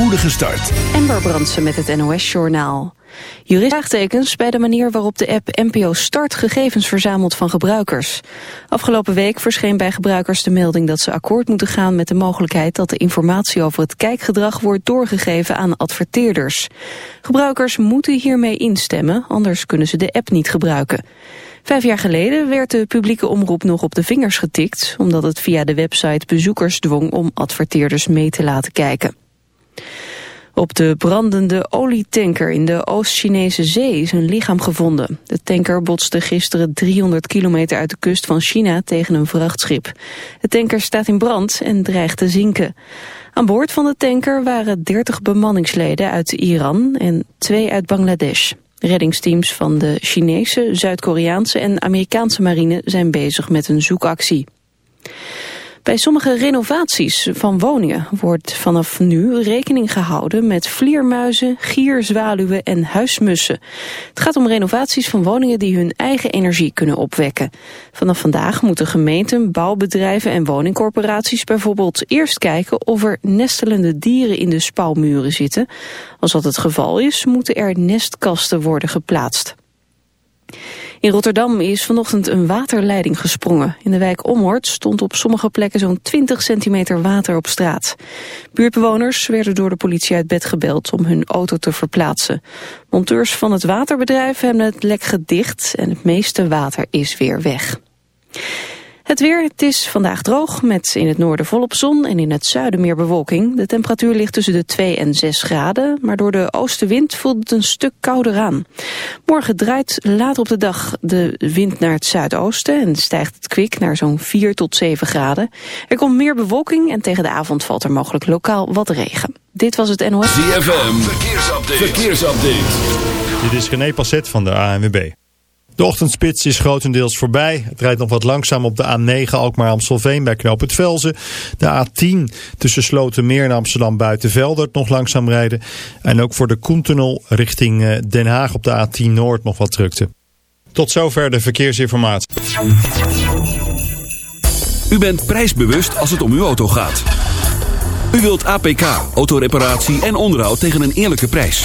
spoedige start. Ember Brandsen met het NOS-journaal. Jurist bij de manier waarop de app NPO Start gegevens verzamelt van gebruikers. Afgelopen week verscheen bij gebruikers de melding dat ze akkoord moeten gaan met de mogelijkheid dat de informatie over het kijkgedrag wordt doorgegeven aan adverteerders. Gebruikers moeten hiermee instemmen, anders kunnen ze de app niet gebruiken. Vijf jaar geleden werd de publieke omroep nog op de vingers getikt... omdat het via de website bezoekers dwong om adverteerders mee te laten kijken. Op de brandende olietanker in de Oost-Chinese zee is een lichaam gevonden. De tanker botste gisteren 300 kilometer uit de kust van China tegen een vrachtschip. De tanker staat in brand en dreigt te zinken. Aan boord van de tanker waren 30 bemanningsleden uit Iran en twee uit Bangladesh. Reddingsteams van de Chinese, Zuid-Koreaanse en Amerikaanse marine zijn bezig met een zoekactie. Bij sommige renovaties van woningen wordt vanaf nu rekening gehouden met vleermuizen, gierzwaluwen en huismussen. Het gaat om renovaties van woningen die hun eigen energie kunnen opwekken. Vanaf vandaag moeten gemeenten, bouwbedrijven en woningcorporaties bijvoorbeeld eerst kijken of er nestelende dieren in de spouwmuren zitten. Als dat het geval is, moeten er nestkasten worden geplaatst. In Rotterdam is vanochtend een waterleiding gesprongen. In de wijk Omhoort stond op sommige plekken zo'n 20 centimeter water op straat. Buurtbewoners werden door de politie uit bed gebeld om hun auto te verplaatsen. Monteurs van het waterbedrijf hebben het lek gedicht en het meeste water is weer weg. Het weer, het is vandaag droog met in het noorden volop zon en in het zuiden meer bewolking. De temperatuur ligt tussen de 2 en 6 graden, maar door de oostenwind voelt het een stuk kouder aan. Morgen draait later op de dag de wind naar het zuidoosten en stijgt het kwik naar zo'n 4 tot 7 graden. Er komt meer bewolking en tegen de avond valt er mogelijk lokaal wat regen. Dit was het NOS. ZFM, verkeersupdate. verkeersupdate. Dit is René Passet van de ANWB. De ochtendspits is grotendeels voorbij. Het rijdt nog wat langzaam op de A9 Alkmaar-Amstelveen bij Knoop het Velzen. De A10 tussen Slotermeer en Amsterdam Buitenveldert nog langzaam rijden. En ook voor de Koentunnel richting eh, Den Haag op de A10 Noord nog wat drukte. Tot zover de verkeersinformatie. U bent prijsbewust als het om uw auto gaat. U wilt APK, autoreparatie en onderhoud tegen een eerlijke prijs.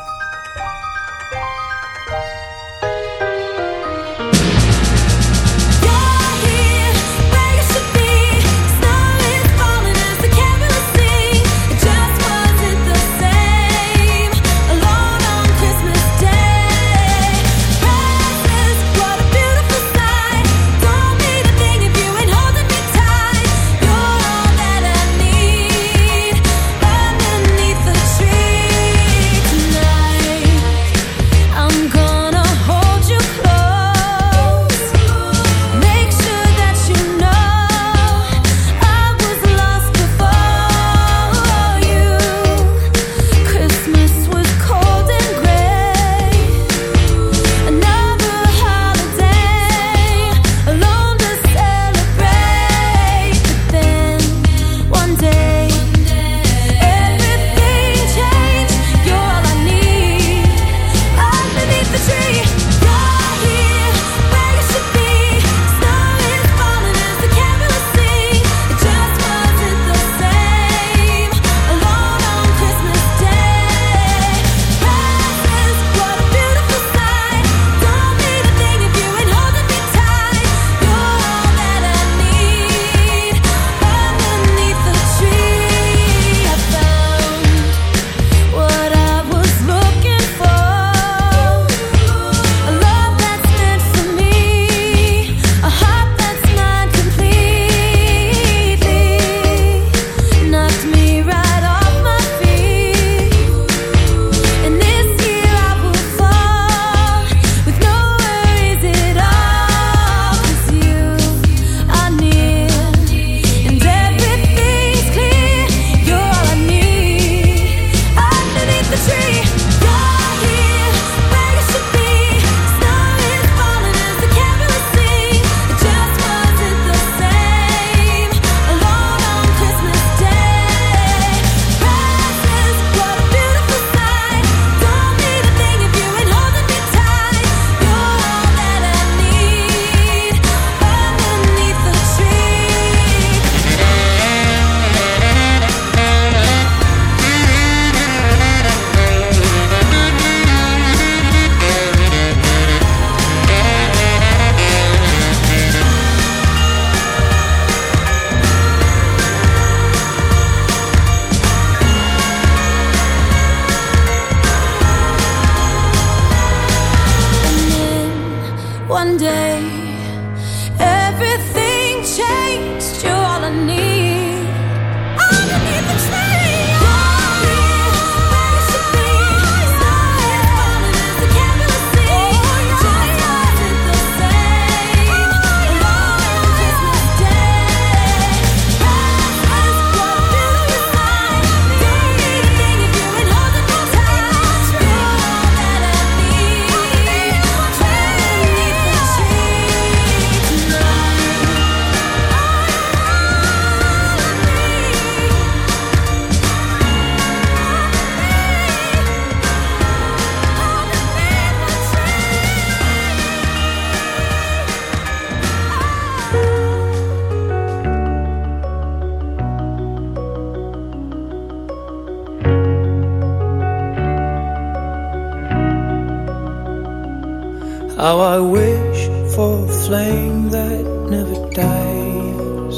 heart never dies.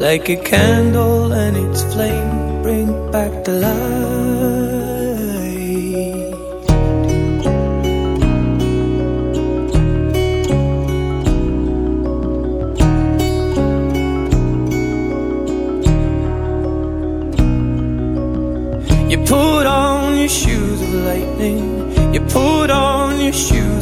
Like a candle and its flame bring back the light. You put on your shoes of lightning. You put on your shoes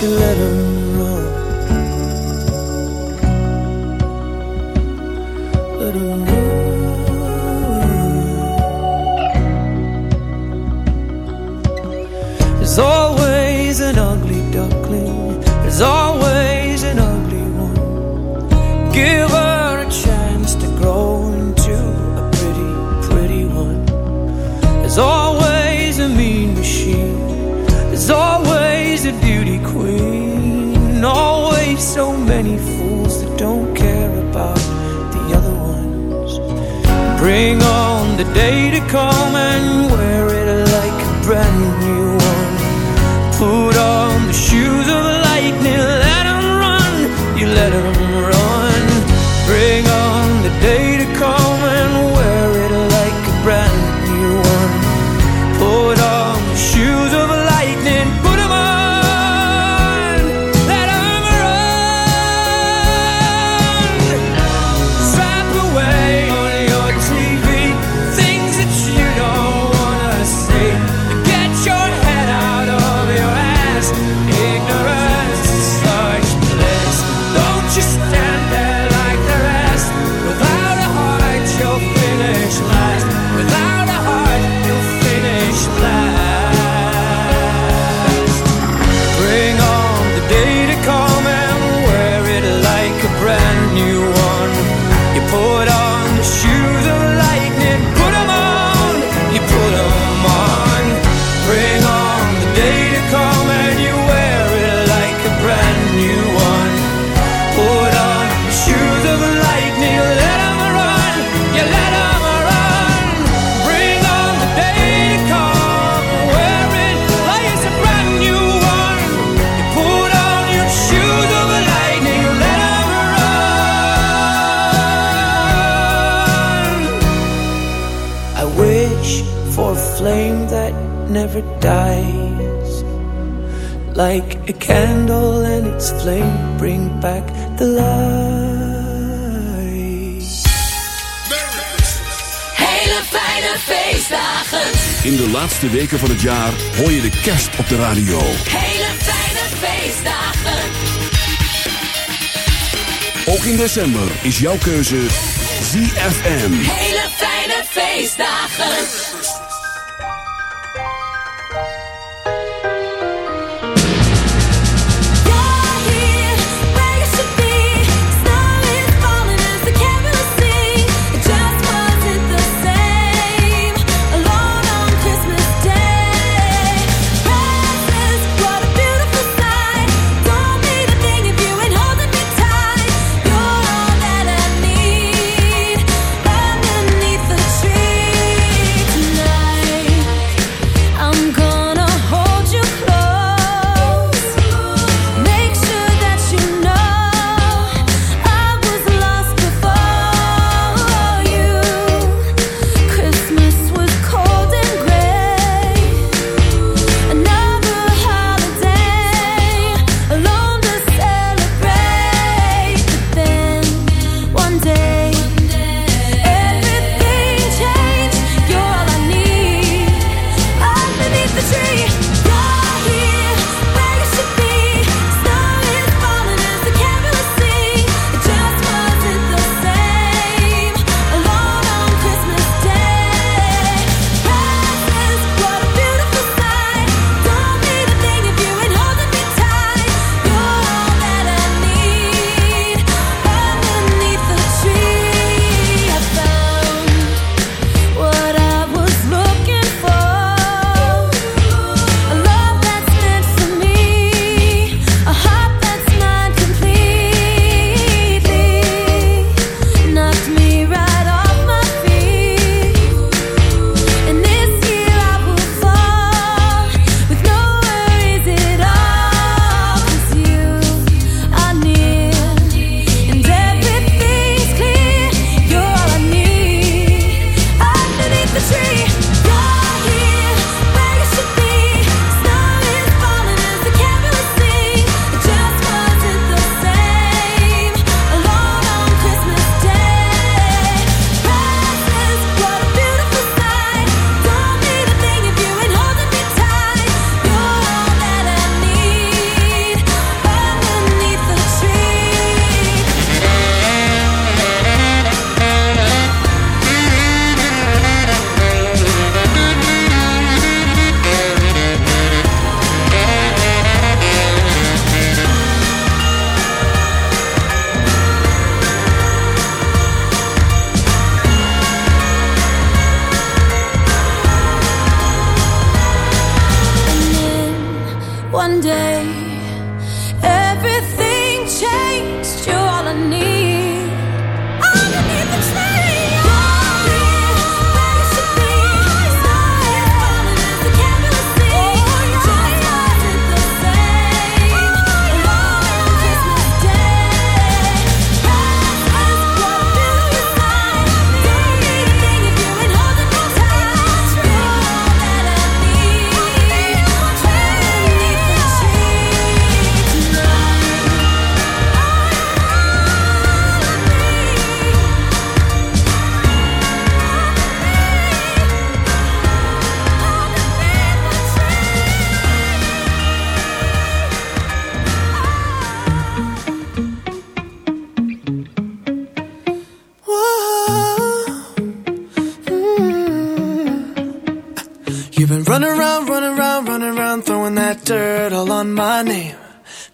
can let him the day to come and wear it like a brand The candle and its flame bring back the light. Hele fijne feestdagen. In de laatste weken van het jaar hoor je de kerst op de radio. Hele fijne feestdagen. Ook in december is jouw keuze ZFM.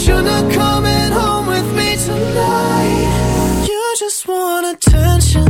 should've coming home with me tonight. You just want attention.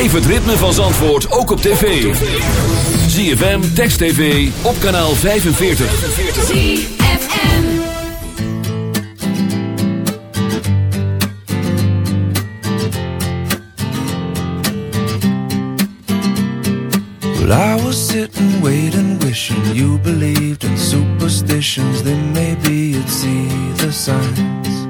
Beleef het ritme van Zandvoort ook op tv. ZFM, Text TV, op kanaal 45. ZFM. Well, I was sitting, waiting, wishing you believed in superstitions. Then maybe you'd see the signs.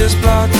this blood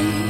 away.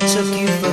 took you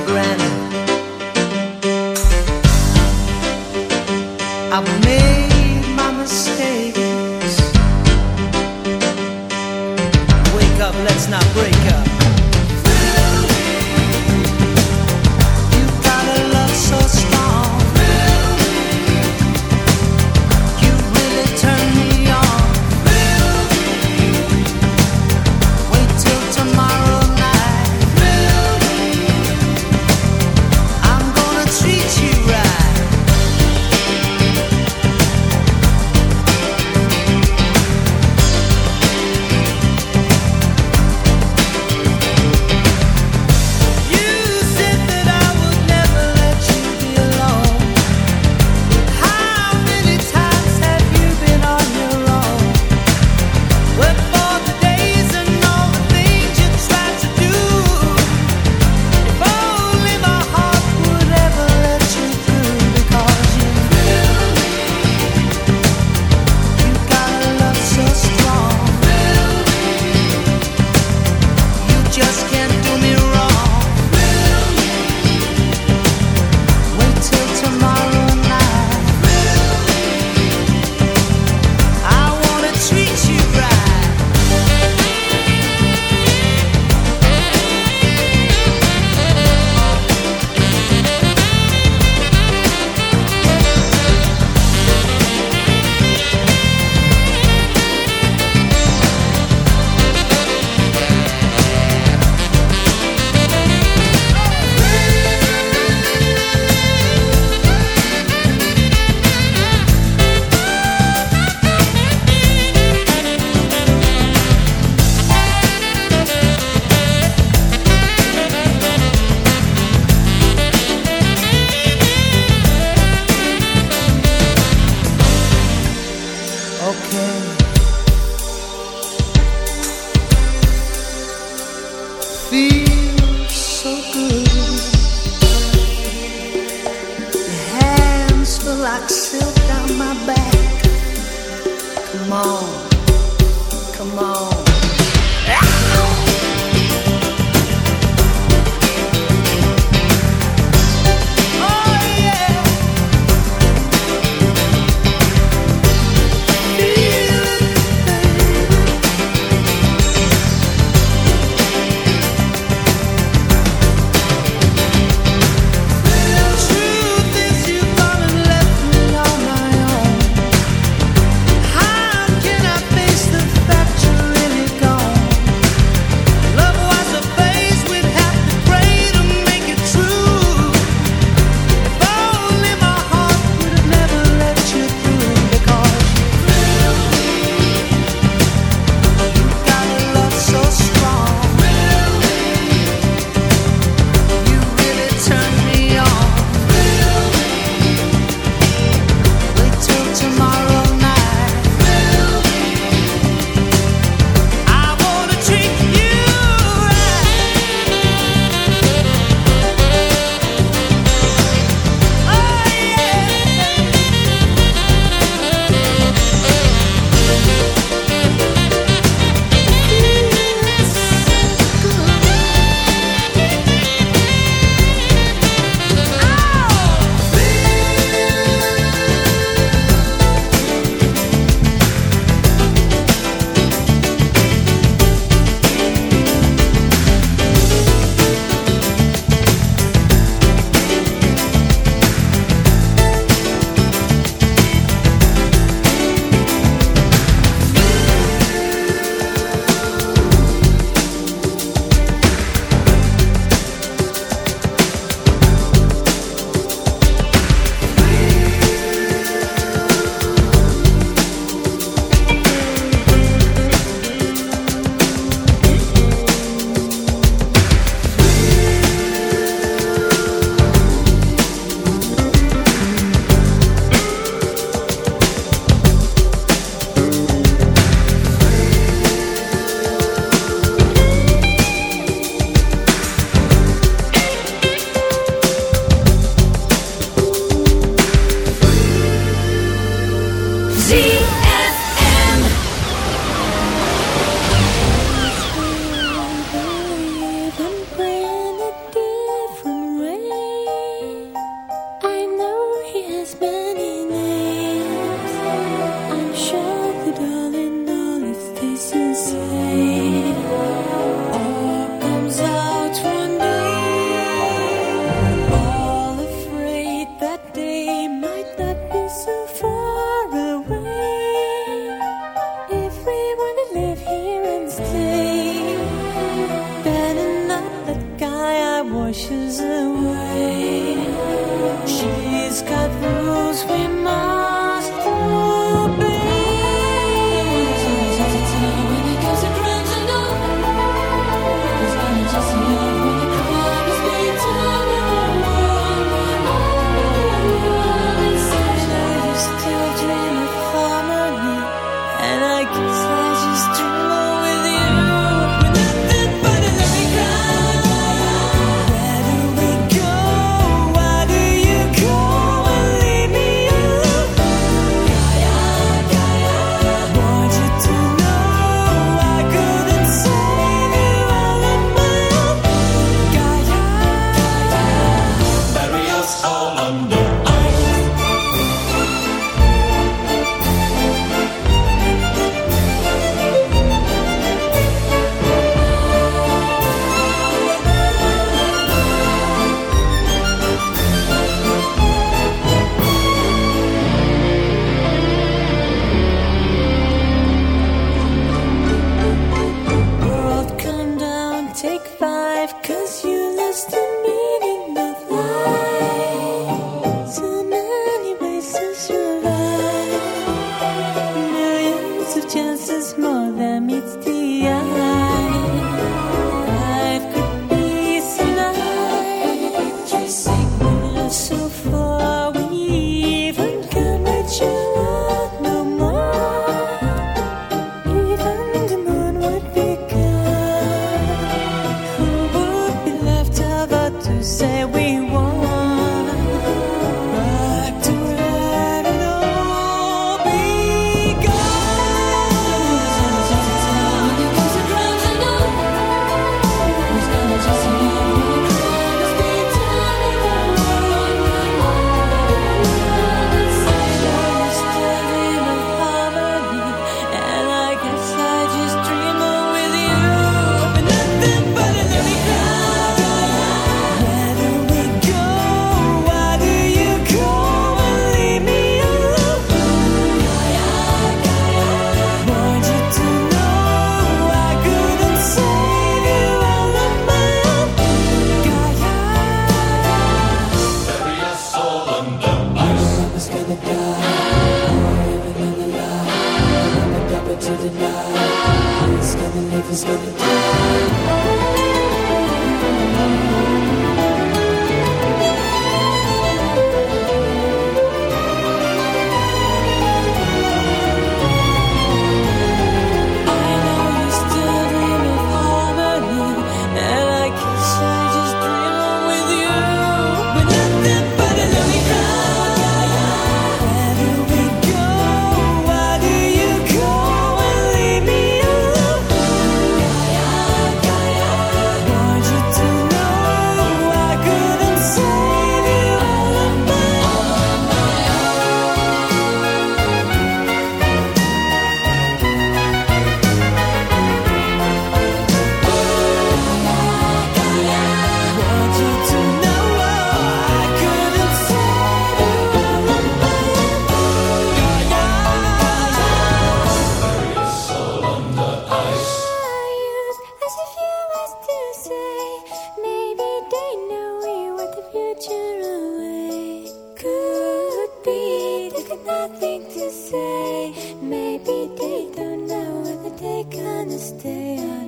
nothing to say. Maybe they don't know whether they're gonna stay on.